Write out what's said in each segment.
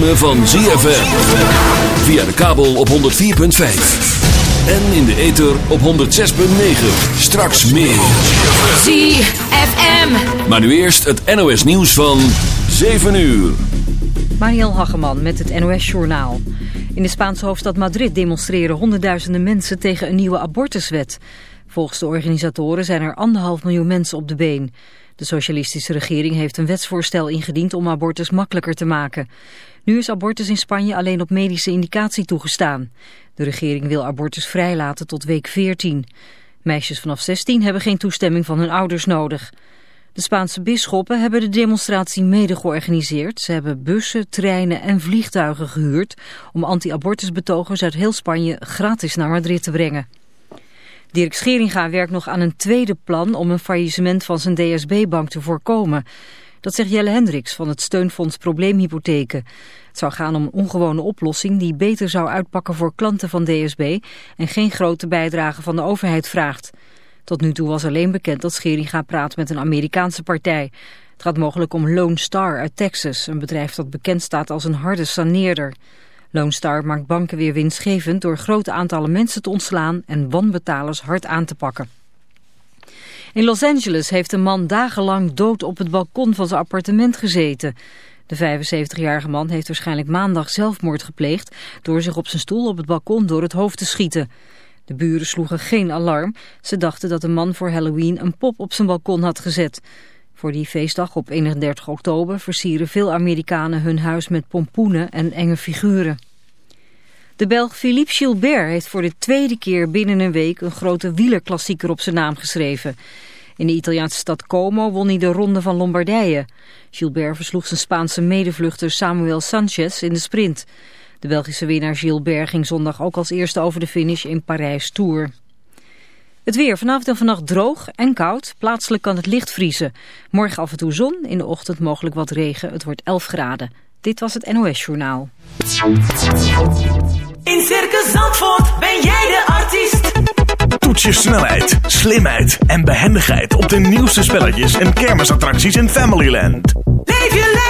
Ritme van ZFM. Via de kabel op 104.5. En in de ether op 106.9. Straks meer. ZFM. Maar nu eerst het NOS nieuws van 7 uur. Mariel Hageman met het NOS Journaal. In de Spaanse hoofdstad Madrid demonstreren honderdduizenden mensen tegen een nieuwe abortuswet. Volgens de organisatoren zijn er anderhalf miljoen mensen op de been. De socialistische regering heeft een wetsvoorstel ingediend om abortus makkelijker te maken. Nu is abortus in Spanje alleen op medische indicatie toegestaan. De regering wil abortus vrijlaten tot week 14. Meisjes vanaf 16 hebben geen toestemming van hun ouders nodig. De Spaanse bisschoppen hebben de demonstratie mede georganiseerd. Ze hebben bussen, treinen en vliegtuigen gehuurd om anti-abortusbetogers uit heel Spanje gratis naar Madrid te brengen. Dirk Scheringa werkt nog aan een tweede plan om een faillissement van zijn DSB-bank te voorkomen. Dat zegt Jelle Hendricks van het steunfonds Probleemhypotheken. Het zou gaan om een ongewone oplossing die beter zou uitpakken voor klanten van DSB en geen grote bijdrage van de overheid vraagt. Tot nu toe was alleen bekend dat Scheringa praat met een Amerikaanse partij. Het gaat mogelijk om Lone Star uit Texas, een bedrijf dat bekend staat als een harde saneerder. Lone Star maakt banken weer winstgevend door grote aantallen mensen te ontslaan en wanbetalers hard aan te pakken. In Los Angeles heeft een man dagenlang dood op het balkon van zijn appartement gezeten. De 75-jarige man heeft waarschijnlijk maandag zelfmoord gepleegd door zich op zijn stoel op het balkon door het hoofd te schieten. De buren sloegen geen alarm. Ze dachten dat de man voor Halloween een pop op zijn balkon had gezet. Voor die feestdag op 31 oktober versieren veel Amerikanen hun huis met pompoenen en enge figuren. De Belg Philippe Gilbert heeft voor de tweede keer binnen een week een grote wielerklassieker op zijn naam geschreven. In de Italiaanse stad Como won hij de Ronde van Lombardije. Gilbert versloeg zijn Spaanse medevluchter Samuel Sanchez in de sprint. De Belgische winnaar Gilbert ging zondag ook als eerste over de finish in Parijs Tour. Het weer vanavond en vannacht droog en koud. Plaatselijk kan het licht vriezen. Morgen af en toe zon, in de ochtend mogelijk wat regen. Het wordt 11 graden. Dit was het NOS Journaal. In Circus Zandvoort ben jij de artiest. Toets je snelheid, slimheid en behendigheid op de nieuwste spelletjes en kermisattracties in Familyland. Leef je lekker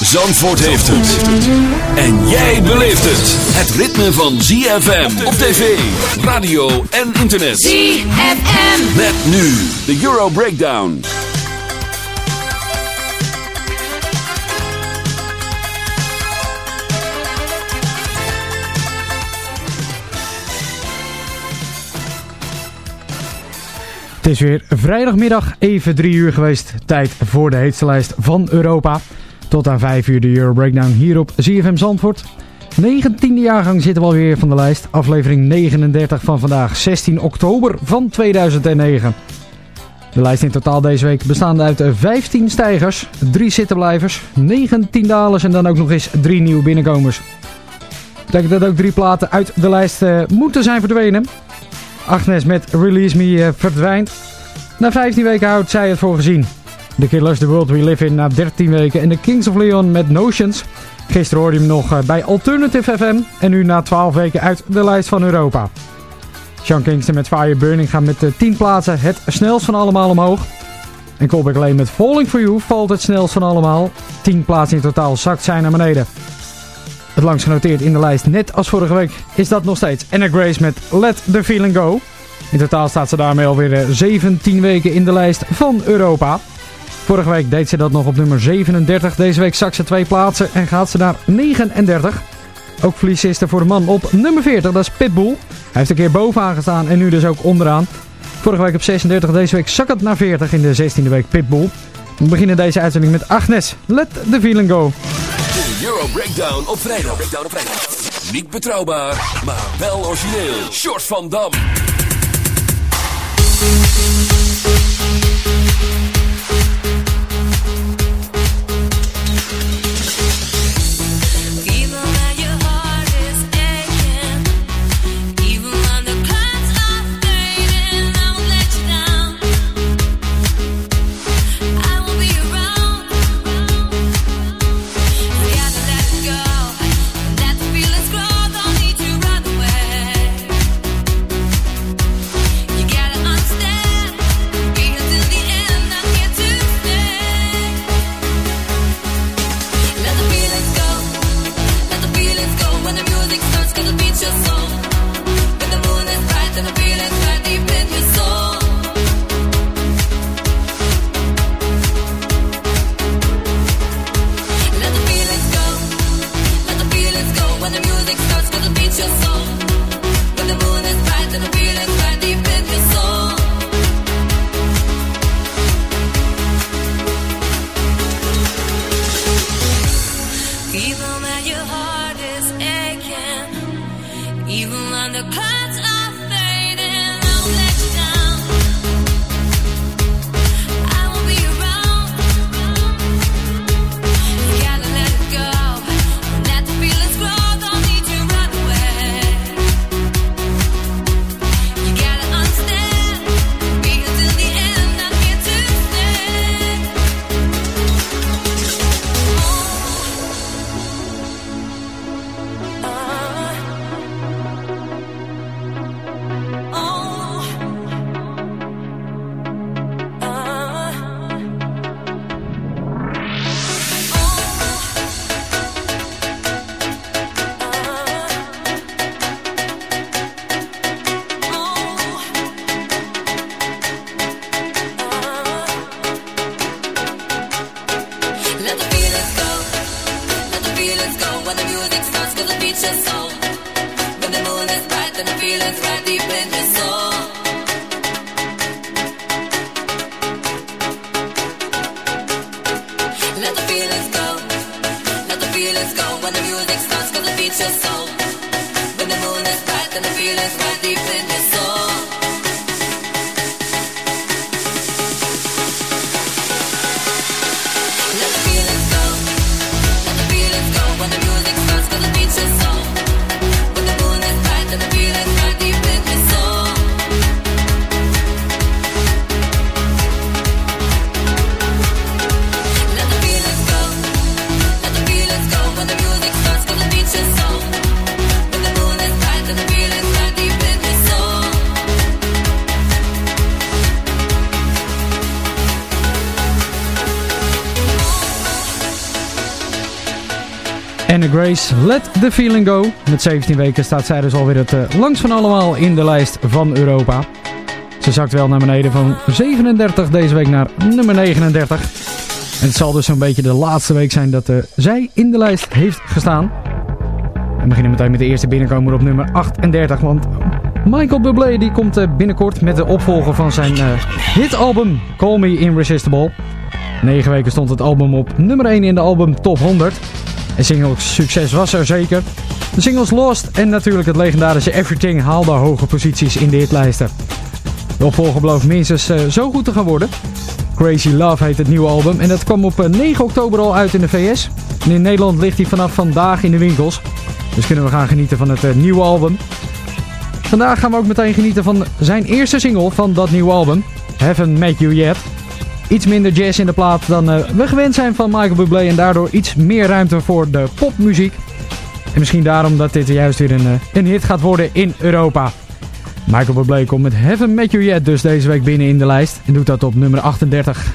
Zandvoort heeft het. En jij beleeft het. Het ritme van ZFM op tv, radio en internet. ZFM. Met nu de Euro Breakdown. Het is weer vrijdagmiddag, even drie uur geweest. Tijd voor de heetste lijst van Europa. Tot aan 5 uur de Euro Breakdown hier op ZFM Zandvoort. 19e jaargang zitten we alweer van de lijst. Aflevering 39 van vandaag, 16 oktober van 2009. De lijst in totaal deze week bestaande uit 15 stijgers, 3 zittenblijvers, 19 dalers en dan ook nog eens 3 nieuwe binnenkomers. Betekent dat ook drie platen uit de lijst uh, moeten zijn verdwenen. Agnes met Release Me uh, verdwijnt. Na 15 weken houdt zij het voor gezien. The Killers, The World We Live In na 13 weken. En de Kings of Leon met Notions. Gisteren hoorde je hem nog uh, bij Alternative FM. En nu na 12 weken uit de lijst van Europa. Sean Kingston met Fire Burning gaat met uh, 10 plaatsen het snelst van allemaal omhoog. En Colbeck alleen met Falling For You valt het snelst van allemaal. 10 plaatsen in totaal zakt zij naar beneden. Het langst genoteerd in de lijst, net als vorige week, is dat nog steeds Anna Grace met Let The Feeling Go. In totaal staat ze daarmee alweer 17 weken in de lijst van Europa. Vorige week deed ze dat nog op nummer 37. Deze week zakt ze twee plaatsen en gaat ze naar 39. Ook verlies er voor de man op nummer 40, dat is Pitbull. Hij heeft een keer bovenaan gestaan en nu dus ook onderaan. Vorige week op 36, deze week zakt het naar 40 in de 16e week Pitbull. We beginnen deze uitzending met Agnes. Let the feeling go. De Euro Breakdown op vrijdag. Breakdown op vrijdag. Niet betrouwbaar, maar wel origineel. Short van Dam. Anne Grace, Let the Feeling Go. Met 17 weken staat zij dus alweer het eh, langst van allemaal in de lijst van Europa. Ze zakt wel naar beneden van 37 deze week naar nummer 39. En het zal dus zo'n beetje de laatste week zijn dat eh, zij in de lijst heeft gestaan. We beginnen meteen met de eerste binnenkomer op nummer 38. Want Michael Bublé die komt eh, binnenkort met de opvolger van zijn hitalbum Call Me Irresistible. Negen weken stond het album op nummer 1 in de album Top 100. En singles succes was er zeker. De singles Lost en natuurlijk het legendarische Everything haalden hoge posities in de hitlijsten. De opvolger belooft minstens eh, zo goed te gaan worden. Crazy Love heet het nieuwe album en dat kwam op eh, 9 oktober al uit in de VS. En in Nederland ligt hij vanaf vandaag in de winkels. Dus kunnen we gaan genieten van het eh, nieuwe album. Vandaag gaan we ook meteen genieten van zijn eerste single van dat nieuwe album. Haven't Met You Yet. Iets minder jazz in de plaat dan eh, we gewend zijn van Michael Bublé en daardoor iets meer ruimte voor de popmuziek. En misschien daarom dat dit juist weer een, eh, een hit gaat worden in Europa. Michael Bublé komt met Haven't Met You Yet dus deze week binnen in de lijst en doet dat op nummer 38.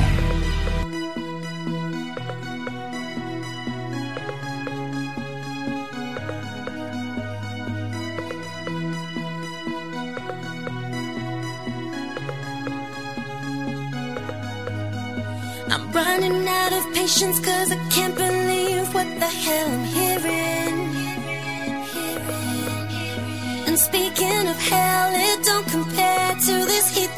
patience cause I can't believe what the hell I'm hearing. And speaking of hell, it don't compare to this heat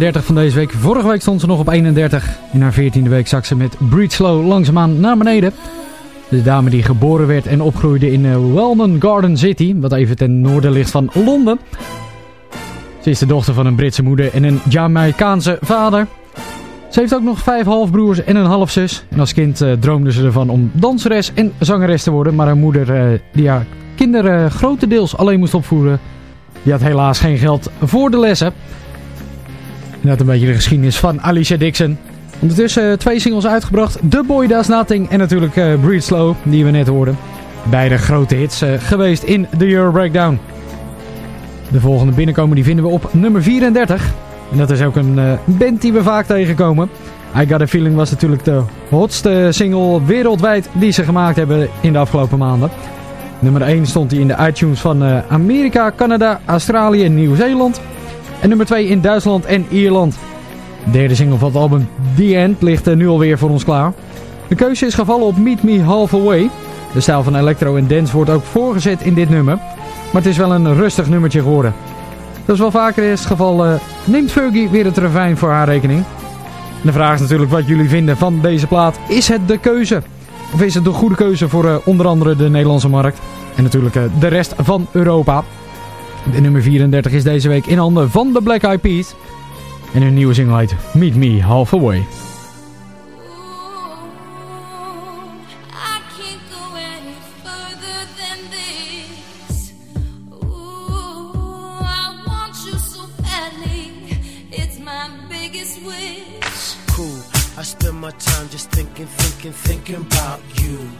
31 van deze week. Vorige week stond ze nog op 31. In haar 14e week zak ze met Breedslow langzaamaan naar beneden. De dame die geboren werd en opgroeide in eh, Welden Garden City, wat even ten noorden ligt van Londen. Ze is de dochter van een Britse moeder en een Jamaicaanse vader. Ze heeft ook nog vijf halfbroers en een halfzus. En als kind eh, droomde ze ervan om danseres en zangeres te worden. Maar haar moeder, eh, die haar kinderen grotendeels alleen moest opvoeren, die had helaas geen geld voor de lessen. En dat een beetje de geschiedenis van Alicia Dixon. Ondertussen twee singles uitgebracht. The Boy Does Nothing en natuurlijk uh, Breathe Slow, die we net hoorden. Beide grote hits uh, geweest in de Euro Breakdown. De volgende binnenkomen die vinden we op nummer 34. En dat is ook een band die we vaak tegenkomen. I Got A Feeling was natuurlijk de hotste single wereldwijd die ze gemaakt hebben in de afgelopen maanden. Nummer 1 stond hij in de iTunes van Amerika, Canada, Australië en Nieuw-Zeeland. En nummer 2 in Duitsland en Ierland. De derde single van het album The End ligt nu alweer voor ons klaar. De keuze is gevallen op Meet Me Halfway. De stijl van electro en dance wordt ook voorgezet in dit nummer. Maar het is wel een rustig nummertje geworden. Dat is wel vaker het geval. Uh, neemt Fergie weer het refijn voor haar rekening. En de vraag is natuurlijk wat jullie vinden van deze plaat. Is het de keuze? Of is het de goede keuze voor uh, onder andere de Nederlandse markt? En natuurlijk de rest van Europa. De nummer 34 is deze week in handen van de Black Eyed Peas. En hun nieuwe single heet Meet Me Halfway. I spend my time just thinking, thinking, thinking about you.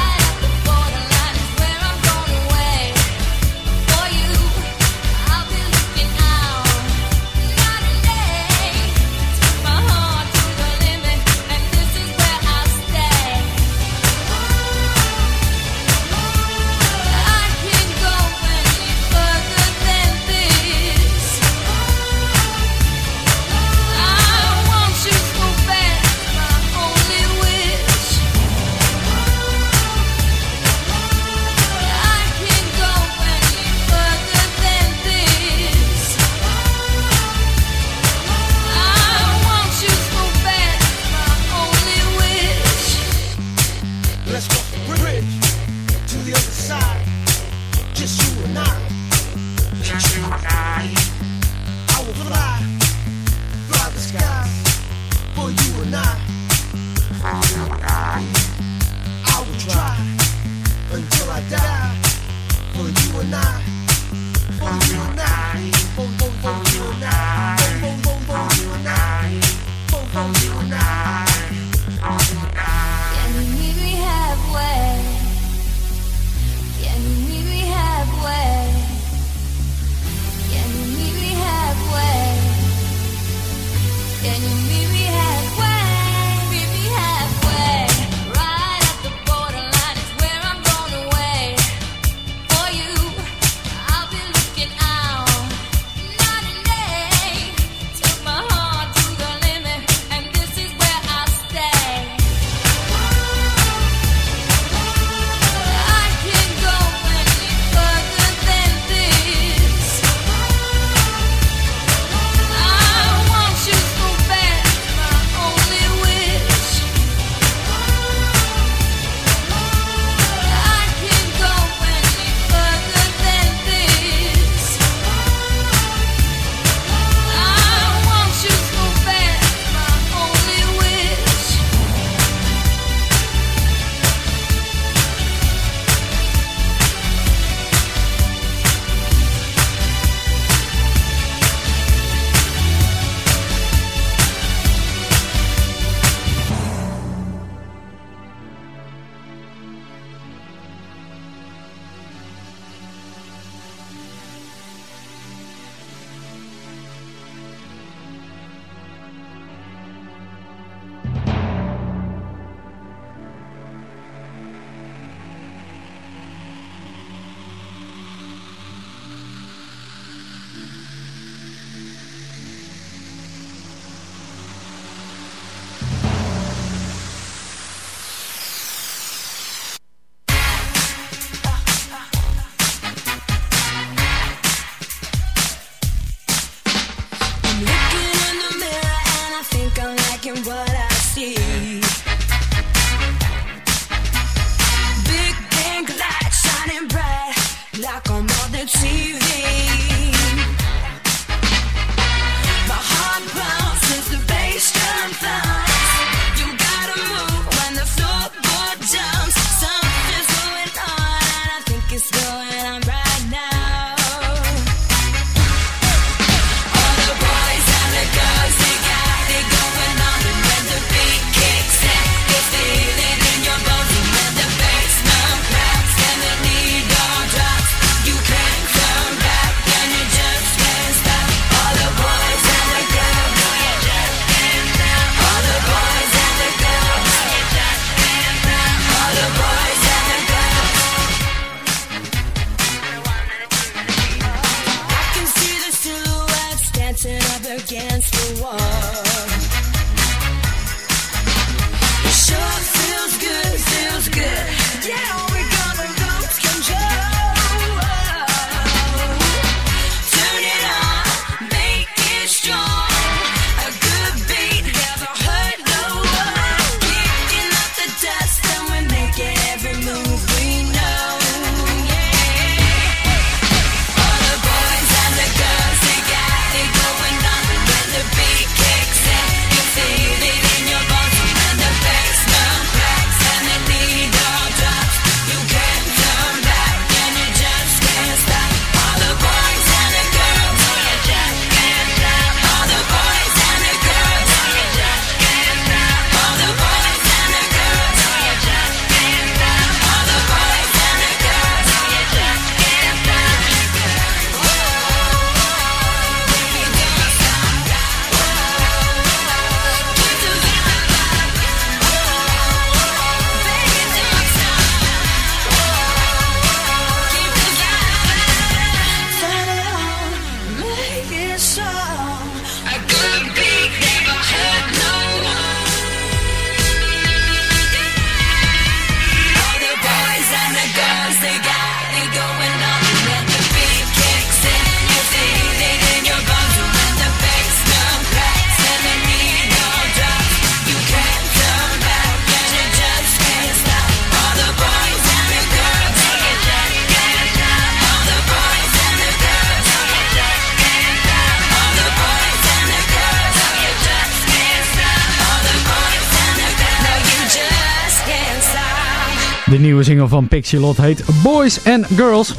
van Pixie Lot heet Boys and Girls.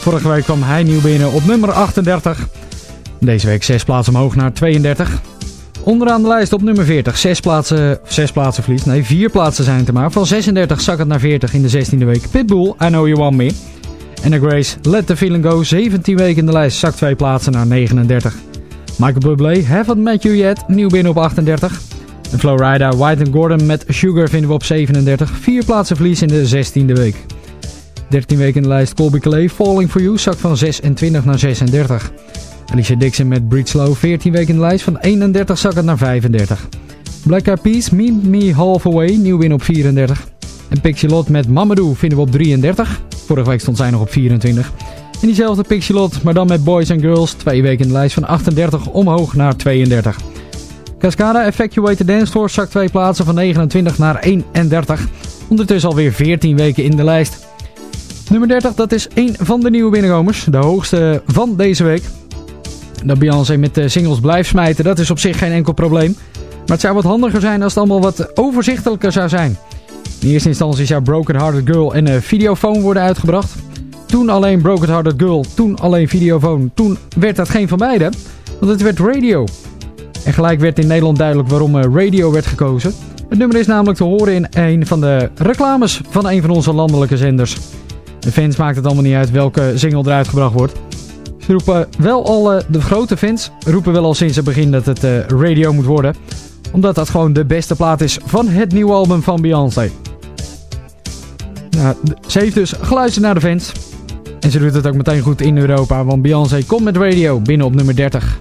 Vorige week kwam hij nieuw binnen op nummer 38. Deze week 6 plaatsen omhoog naar 32. Onderaan de lijst op nummer 40. 6 plaatsen, 6 plaatsen verlies. Nee, 4 plaatsen zijn het er maar. Van 36 zak het naar 40 in de 16e week. Pitbull, I Know You Want Me. En de Grace, Let The Feeling Go. 17 weken in de lijst. Zak 2 plaatsen naar 39. Michael Bublé, Haven't Met You Yet. Nieuw binnen op 38. En Flowrider, White and Gordon met Sugar vinden we op 37. 4 plaatsen verlies in de 16e week. 13 weken in de lijst Colby Clay, Falling For You, zak van 26 naar 36. Alicia Dixon met Breed Slow, 14 weken in de lijst, van 31 zak het naar 35. Black Eyed Peas, Meet Me Half Away, nieuw win op 34. En Pixie Lot met Mamadou vinden we op 33. Vorige week stond zij nog op 24. En diezelfde Pixie Lot, maar dan met Boys and Girls, twee weken in de lijst, van 38 omhoog naar 32. Cascada Effectuate Dance Floor zakt twee plaatsen van 29 naar 31. Ondertussen alweer 14 weken in de lijst. Nummer 30, dat is één van de nieuwe binnenkomers. De hoogste van deze week. Dat Beyoncé met de singles blijft smijten, dat is op zich geen enkel probleem. Maar het zou wat handiger zijn als het allemaal wat overzichtelijker zou zijn. In eerste instantie zou Broken Hearted Girl en een videofoon worden uitgebracht. Toen alleen Broken Hearted Girl, toen alleen videofoon. Toen werd dat geen van beide, want het werd radio. En gelijk werd in Nederland duidelijk waarom eh, radio werd gekozen. Het nummer is namelijk te horen in een van de reclames van een van onze landelijke zenders. De fans maakt het allemaal niet uit welke single eruit gebracht wordt. Ze roepen wel al, de grote fans roepen wel al sinds het begin dat het eh, radio moet worden. Omdat dat gewoon de beste plaat is van het nieuwe album van Beyoncé. Nou, ze heeft dus geluisterd naar de fans. En ze doet het ook meteen goed in Europa, want Beyoncé komt met radio binnen op nummer 30.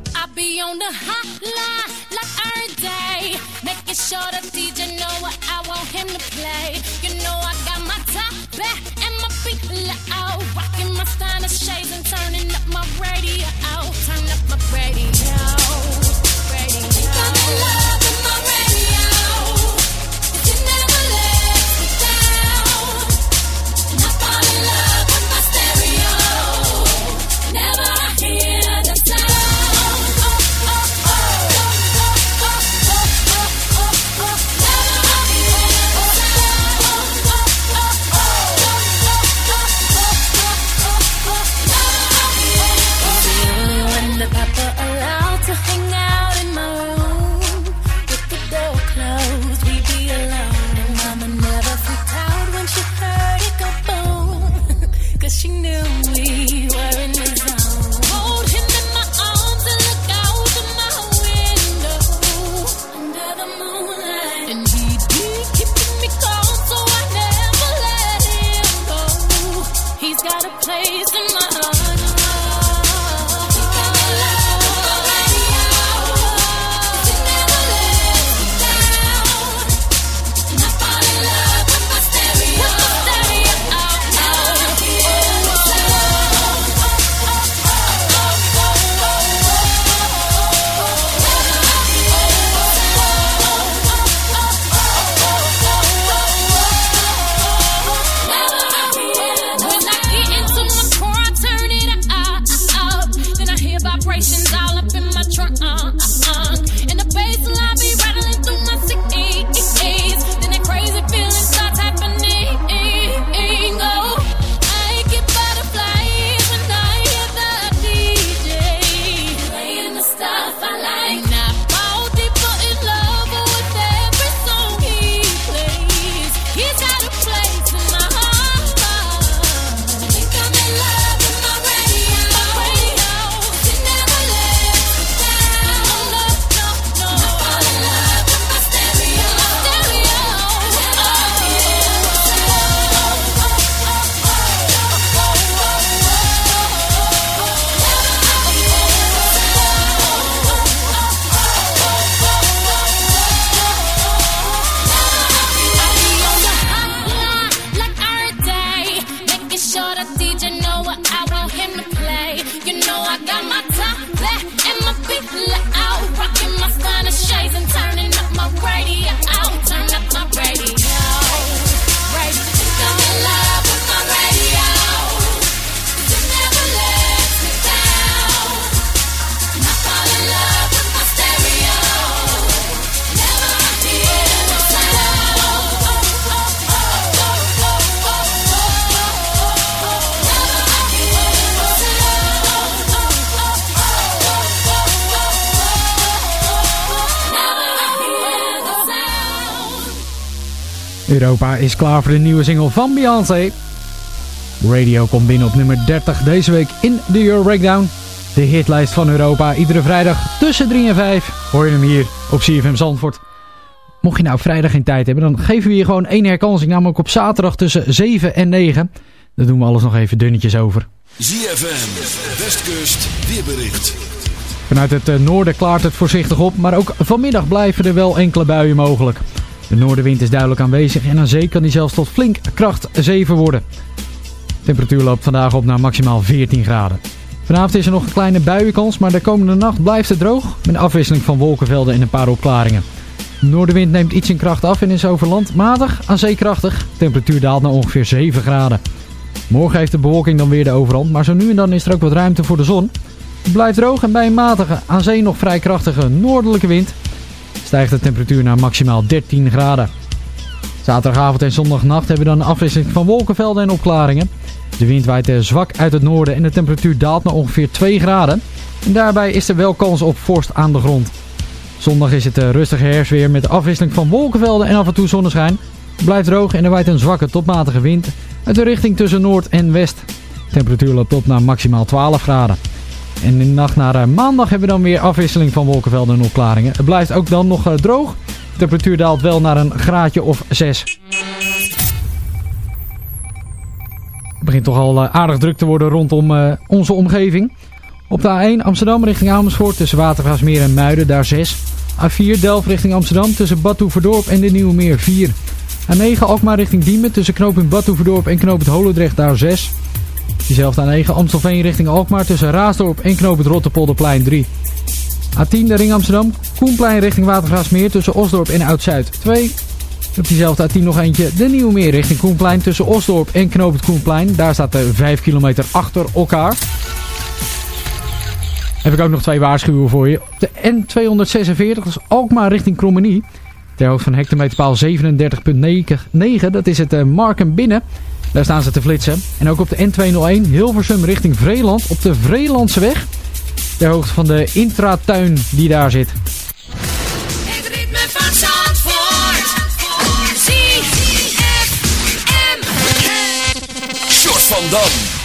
Europa is klaar voor de nieuwe single van Beyoncé. Radio komt binnen op nummer 30 deze week in de Euro Breakdown. De hitlijst van Europa. Iedere vrijdag tussen 3 en 5 hoor je hem hier op CFM Zandvoort. Mocht je nou vrijdag geen tijd hebben, dan geven we je gewoon één herkansing. Namelijk op zaterdag tussen 7 en 9. Daar doen we alles nog even dunnetjes over. ZFM, Westkust, weerbericht. Vanuit het eh, noorden klaart het voorzichtig op, maar ook vanmiddag blijven er wel enkele buien mogelijk. De noordenwind is duidelijk aanwezig en aan zee kan die zelfs tot flink kracht 7 worden. De temperatuur loopt vandaag op naar maximaal 14 graden. Vanavond is er nog een kleine buienkans, maar de komende nacht blijft het droog met een afwisseling van wolkenvelden en een paar opklaringen. De noordenwind neemt iets in kracht af en is over land matig aan zee krachtig. De temperatuur daalt naar ongeveer 7 graden. Morgen heeft de bewolking dan weer de overhand, maar zo nu en dan is er ook wat ruimte voor de zon. Het blijft droog en bij een matige, aan zee nog vrij krachtige noordelijke wind stijgt de temperatuur naar maximaal 13 graden. Zaterdagavond en zondagnacht hebben we dan een afwisseling van wolkenvelden en opklaringen. De wind waait zwak uit het noorden en de temperatuur daalt naar ongeveer 2 graden. En daarbij is er wel kans op vorst aan de grond. Zondag is het eh, rustige herfstweer met de afwisseling van wolkenvelden en af en toe zonneschijn. Het blijft droog en er waait een zwakke tot matige wind uit de richting tussen noord en west. De temperatuur loopt op naar maximaal 12 graden. En in de nacht naar eh, maandag hebben we dan weer afwisseling van wolkenvelden en opklaringen. Het blijft ook dan nog eh, droog. De temperatuur daalt wel naar een graadje of 6. Het begint toch al eh, aardig druk te worden rondom onze omgeving. Op de A1 Amsterdam richting Amersfoort tussen Watergraafsmeer en Muiden, daar 6. A4 Delft richting Amsterdam tussen Badhoevedorp en de Nieuwe Meer 4. A9 Alkmaar richting Diemen tussen knooppunt Badhoevedorp en knooppunt Holendrecht, daar 6. Diezelfde A9 Amstelveen richting Alkmaar tussen Raasdorp en knooppunt Rotterpolderplein 3. A10 de ring Amsterdam, Koenplein richting Watergraafsmeer tussen Osdorp en Oud-Zuid 2. Op diezelfde A10 nog eentje, de Nieuwe Meer richting Koenplein tussen Osdorp en knooppunt Koenplein. Daar staat er 5 kilometer achter elkaar. Heb ik ook nog twee waarschuwen voor je. Op de N246, dat Alkmaar richting Krommenie. Ter hoogte van hectometerpaal 37.9, dat is het uh, Marken binnen. Daar staan ze te flitsen. En ook op de N201 Hilversum richting Vreeland op de Vreelandse weg. Ter hoogte van de intratuin die daar zit. Het ritme van Zandvoort. ZFM. Short van Dam.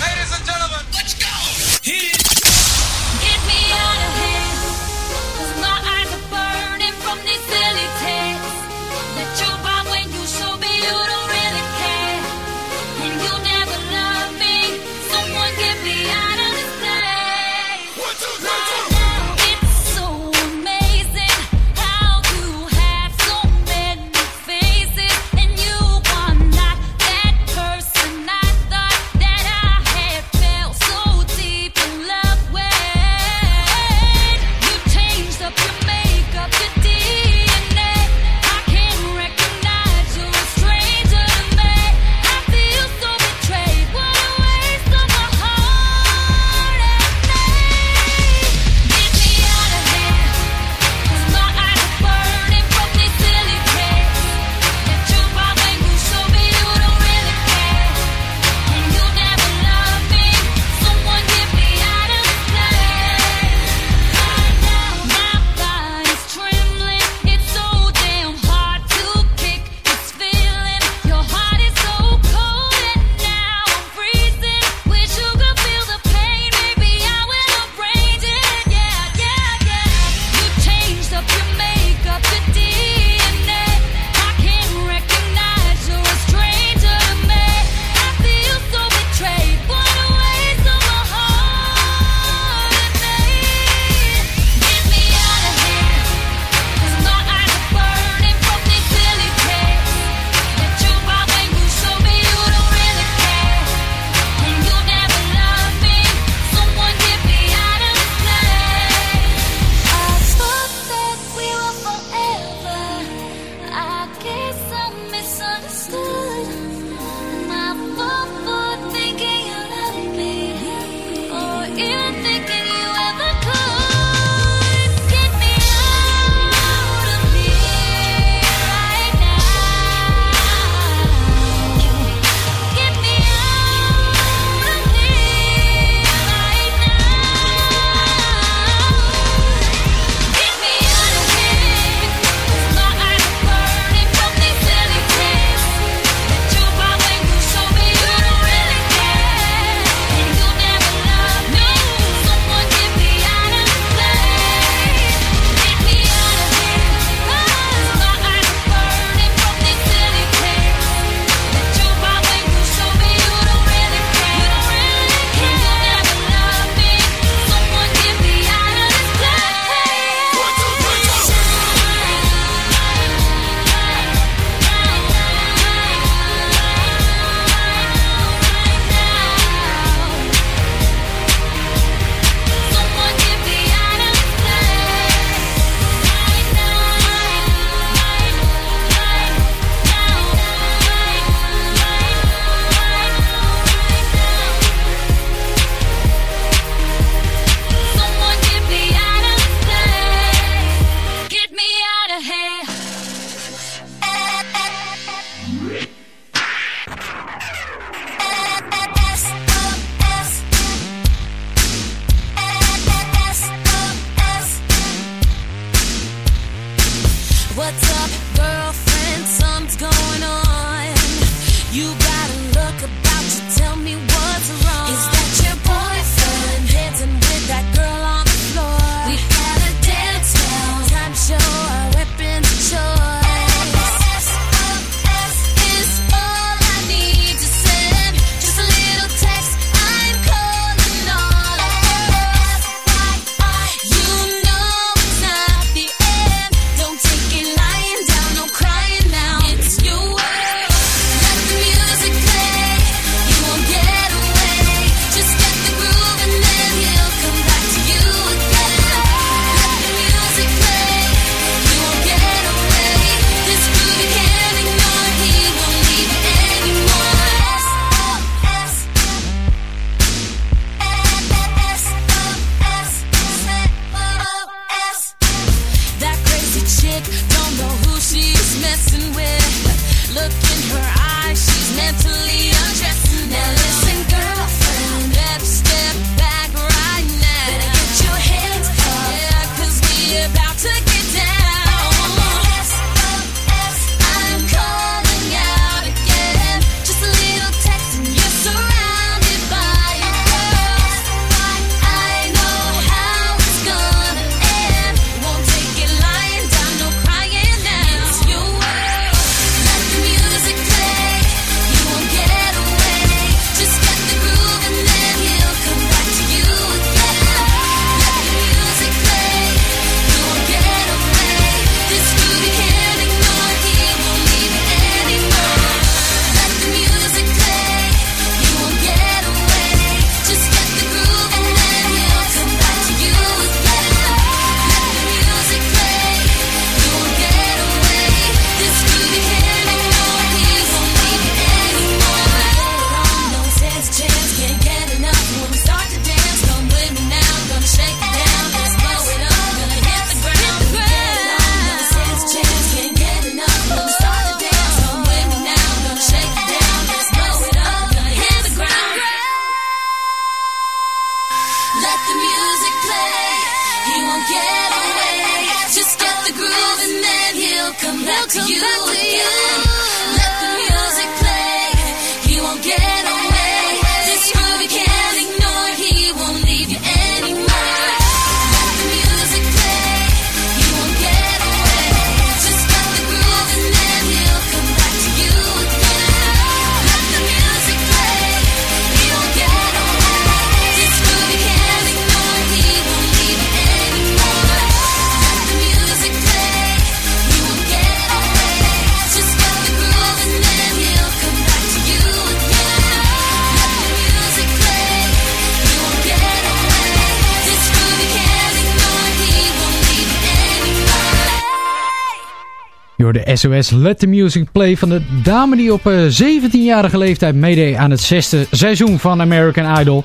Hoorde SOS Let The Music Play van de dame die op eh, 17-jarige leeftijd meedeed aan het zesde seizoen van American Idol.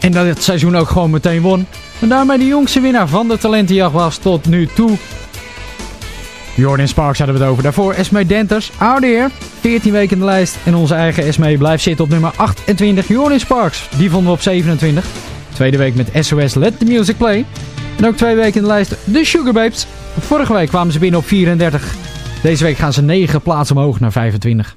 En dat het seizoen ook gewoon meteen won. En daarmee de jongste winnaar van de talentenjacht was tot nu toe. Jordan Sparks hadden we het over. Daarvoor Esme Denters, oude heer, 14 weken in de lijst. En onze eigen Esme blijft zitten op nummer 28. Jordan Sparks, die vonden we op 27. Tweede week met SOS Let The Music Play. En ook twee weken in de lijst de Sugar Babes. Vorige week kwamen ze binnen op 34. Deze week gaan ze 9 plaatsen omhoog naar 25.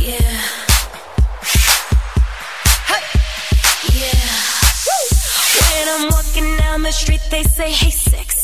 Yeah. Yeah. When I'm walking down the street, they say, hey,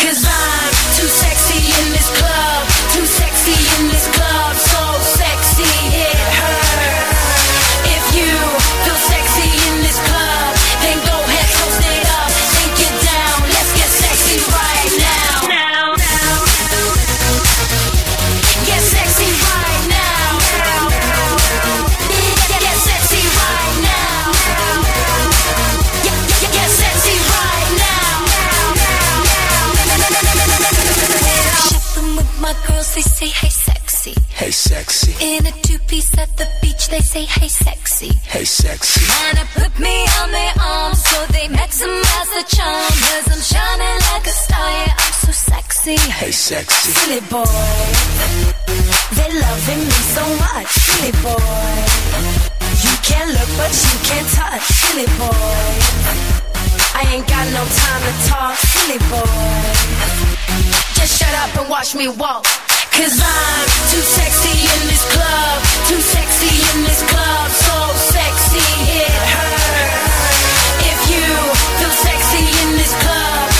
Cause I'm too sexy in this club, too sexy in this club, so sexy it hurts. If you feel sexy in this club, they say, hey, sexy. Hey, sexy. In a two piece at the beach, they say, hey, sexy. Hey, sexy. Wanna put me on their arms so they maximize the charm. Cause I'm shining like a star, yeah, I'm so sexy. Hey, sexy. Silly boy, they loving me so much. Silly boy, you can't look but you can't touch. Silly boy, I ain't got no time to talk. Silly boy, just shut up and watch me walk. Cause I'm too sexy in this club, too sexy in this club, so sexy it hurts. If you feel sexy in this club,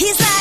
He's like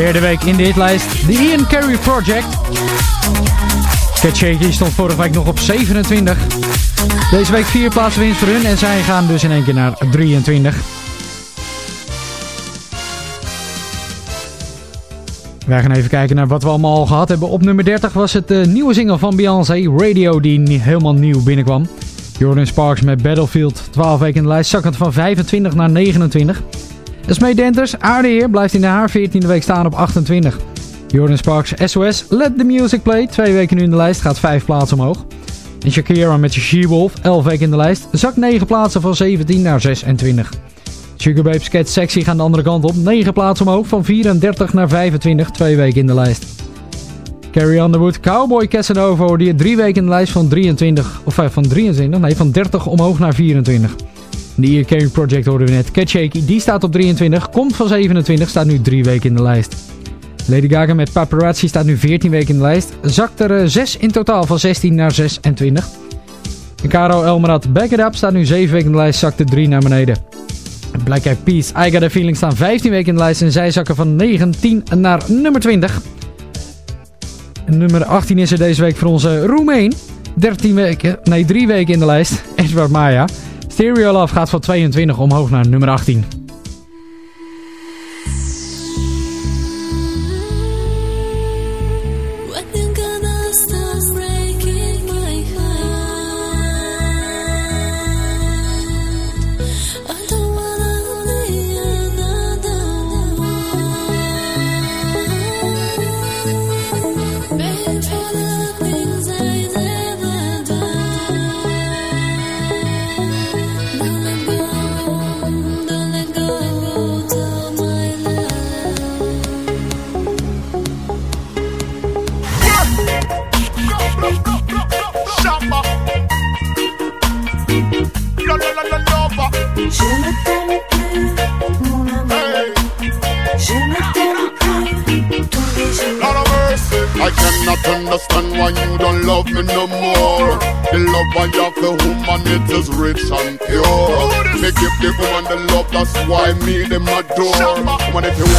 derde week in de hitlijst, de Ian Carey Project. Cat Shaky stond vorige week nog op 27. Deze week vier plaatsen winst voor hun en zij gaan dus in één keer naar 23. Wij gaan even kijken naar wat we allemaal al gehad hebben. Op nummer 30 was het de nieuwe single van Beyoncé, Radio, die helemaal nieuw binnenkwam. Jordan Sparks met Battlefield, 12 weken in de lijst, zakkend van 25 naar 29. Esmee Denters, Aarde Heer, blijft in de haar 14e week staan op 28. Jordan Sparks, SOS, Let the Music Play, twee weken nu in de lijst, gaat 5 plaatsen omhoog. En Shakira met She-Wolf, 11 weken in de lijst, zakt 9 plaatsen van 17 naar 26. Sugar Babes Cat Sexy gaan de andere kant op, 9 plaatsen omhoog, van 34 naar 25, twee weken in de lijst. Carrie Underwood, Cowboy Casanova je 3 weken in de lijst van 23, of eh, van 23, nee van 30 omhoog naar 24. De Ear Carry Project hoorden we net. Cat Shaky, die staat op 23, komt van 27, staat nu 3 weken in de lijst. Lady Gaga met Paparazzi staat nu 14 weken in de lijst. Zakt er 6 in totaal van 16 naar 26. En Caro Elmerat Back It Up staat nu 7 weken in de lijst, zakt er 3 naar beneden. Black Eyed Peas, I Got A Feeling staan 15 weken in de lijst en zij zakken van 19 naar nummer 20. En nummer 18 is er deze week voor onze Roemeen. 13 weken, nee 3 weken in de lijst. Edward Maya. Stereo Love gaat van 22 omhoog naar nummer 18. money to